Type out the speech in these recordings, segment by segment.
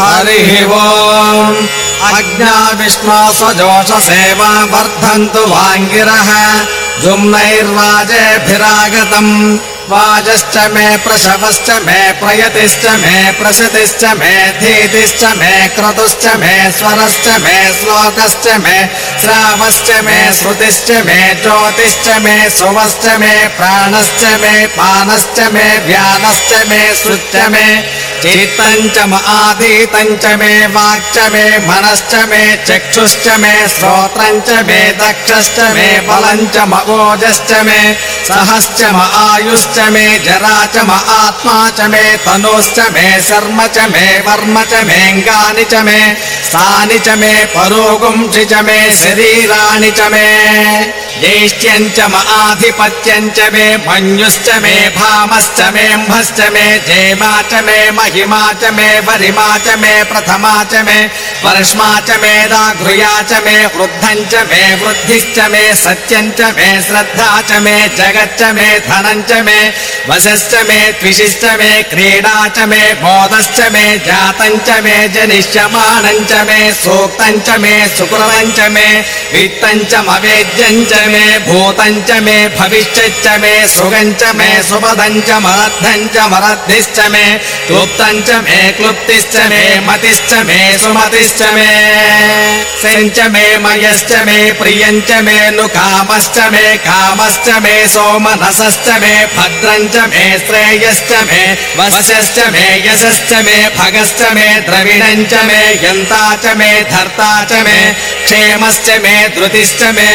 हरिः ओम्। अज्ञा विष्णो स्वजोषसेवा वर्धन्तु वाङ्गिरः। जुम्नैर्वाजेभिरागतम्। वाजश्च मे प्रशवश्च मे प्रयतिश्च मे प्रसतिश्च मे धीतिश्च मे क्रतुश्च मे स्वरश्च मे श्लोकश्च मे श्रावश्च मे श्रुतिश्च मे ज्योतिश्च मे सुवश्च मे प्राणश्च मे पानश्च मे व्यानश्च मे श्रुश्च मे चित्तञ्च म आधीतञ्च मे वाक्च मे मनश्च मे चक्षुश्च मे श्रोत्रञ्च मे दक्षश्च मे बलञ्च म ओजश्च मे सहश्च म आयुश्च मे जरा च म आत्मा च मे तनुश्च मे शर्म च मे वर्म च मेऽङ्गानि च मे स्थानि च मे परोगुंसि च मे शरीराणि च मे ज्येष्ठ्यञ्च म मे मन्युश्च मे भामश्च मेऽम्भश्च मे जेमा च मे महिमा च मे वरिमा च मे प्रथमा च मे वर्ष्मा च मे दाघृया च मे वृद्धञ्च मे वृद्धिश्च मे सत्यञ्च मे श्रद्धा च मे जगच्च मे धनञ्च मे वशश्च मे त्विषिश्च मे क्रीडा च मे बोधश्च मे जातञ्च मे जनिष्यमाणञ्च मे सूक्तञ्च मे सुकृतञ्च मे वित्तञ्च मे भूतञ्च मे भविष्यच्च मे सुगञ्च मे सुपदञ्च मरद्धञ्च मरद्धिश्च मे क्लुप्तञ्च मे क्लुप्तिश्च मे मतिश्च मे सुमतिश्च मे सेञ्च मे मयश्च मे प्रियञ्च मे नु कामश्च मे कामश्च मे सोमनसश्च मे भद्रञ्च मे श्रेयश्च मे वशश्च मे यशश्च मे भगश्च मे द्रविणञ्च मे यन्ता च मे धर्ता च मे क्षेमश्च मे धृतिश्च मे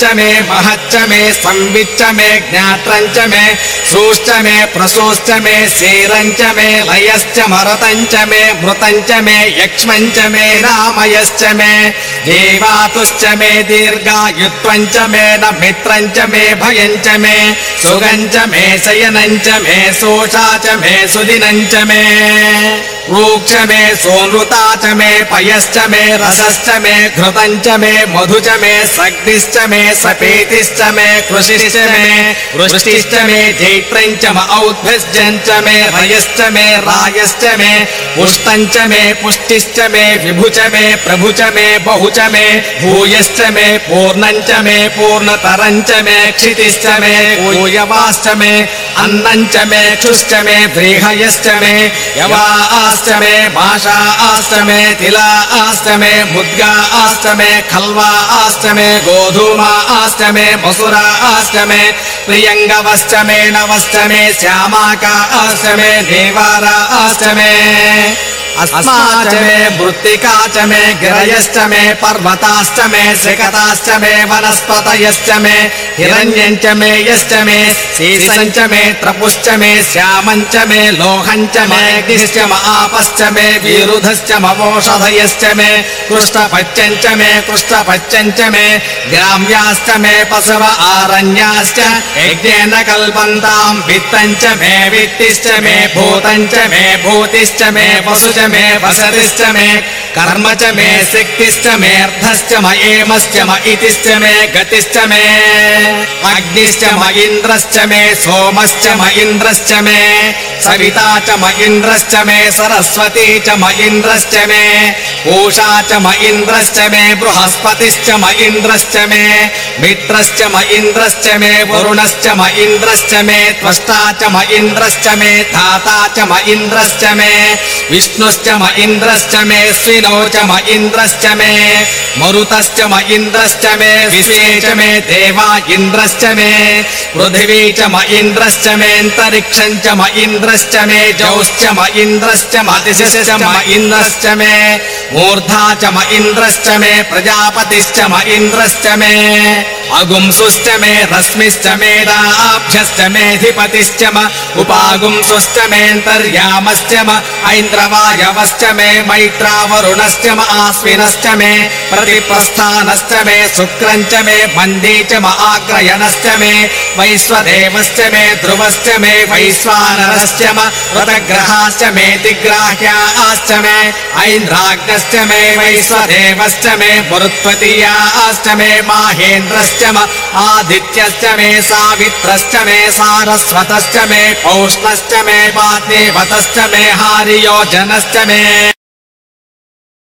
विश्वञ्च मे महच्च मे संविच्च मे ज्ञात्रञ्च मे श्रूश्च मे प्रसूश्च मे शीरञ्च मे लयश्च मरतञ्च मे मृतञ्च मे यक्ष्मञ्च मे रामयश्च मे देवातुश्च मे दीर्घायुत्वञ्च मे न मित्रञ्च मे भयञ्च मे सुगञ्च मे शयनञ्च मे सोषा च मे सुदिनञ्च मे रूक्ष मे सोनृता च मे पयश्च मे रसश्च मे घृतञ्च मे मधु च मे सग्निश्च मे सपेतिश्च मे कृषिश्च मे वृष्टिश्च मे जैत्रञ्च म औद्भिश्च मे रयश्च मे रायश्च मे पुष्टञ्च मे पुष्टिश्च मे विभु च मे प्रभु च मे बहु च मे भूयश्च मे पूर्णञ्च मे पूर्णतरञ्च मे क्षितिश्च मे भूयवाश्च मे अन्नञ्च मे क्षुश्च मे व्रीहयश्च मे यवा आश्च मे भाषा आश्च मे तिला आश्च मे मुद्गा आश्च मे खल्वा आश्च मे गोधूमा आश्च मे मसुरा आश्च मे प्रियङ्गवश्च मे नवश्च मे श्यामाका आश्च मे देवारा आश्च मे अस्मा च मे मृत्तिका च मे गिरयश्च मे पर्वताश्च मे शिखताश्च मे वनस्पतयश्च मे हिरण्यञ्च मे यश्च मे शीर्षञ्च मे त्रपुश्च मे श्यामञ्च मे लोहञ्च मे अग्निश्च म आपश्च मे विरुधश्च मवोषधयश्च मे कृष्णपच्यञ्च मे कृष्णपच्यञ्च मे ग्राम्याश्च मे पशव आरण्याश्च यज्ञेन कल्पन्ताम् वित्तञ्च मे वित्तिश्च मे भूतञ्च मे भूतिश्च मे वसु च मे वसतिश्च मे कर्म च मे शक्तिश्च मे अर्थश्च म एमश्च म इतिश्च मे गतिश्च मे अग्निश्च म इन्द्रश्च मे सोमश्च म इन्द्रश्च मे सविता च म इन्द्रश्च मे सरस्वती च म इन्द्रश्च मे पूषा च म इन्द्रश्च मे बृहस्पतिश्च म इन्द्रश्च मे मित्रश्च म इन्द्रश्च मे वरुणश्च म इन्द्रश्च मे त्वष्टा च म इन्द्रश्च मे धाता च म इन्द्रश्च मे विष्णुश्च म इन्द्रश्च मे स्विनौ च म इन्द्रश्च मे मरुतश्च म इन्द्रश्च मे विश्वे च मे देवा इन्द्रश्च मे पृथिवी च म इन्द्रश्च मेऽन्तरिक्षम् च म इन्द्रश्च मे जौश्च म इन्द्रश्च म दिशश्च म इन्द्रश्च मे मूर्धा च म इन्द्रश्च मे प्रजापतिश्च म इन्द्रश्च मे अगुंसुश्च मे रश्मिश्च मेदाभ्यश्च मेऽधिपतिश्च म। उपागुंसुश्च मेऽन्तर्यामश्च म। ऐन्द्रवायवश्च मे। मैत्रावरुणश्च म। आश्विनश्च मे। प्रतिप्रस्थानश्च मे। शुक्रञ्च मे। मन्दी च म। आग्रयणश्च मे। वैश्वदेवश्च मे। ध्रुवश्च मे। वैश्वानरश्च म। ऋतग्रहाश्च मे। दिग्राह्याश्च मे। ऐन्द्राग्नश्च मे। वैश्वदेवश्च मे। मरुत्वतीयाश्च मे। माहेन्द्रश्च म आदित्यश्च मे सावित्रश्च मे सारस्वतश्च मे पौष्णश्च मे वाग्देवतश्च मे हारियोजनश्च मे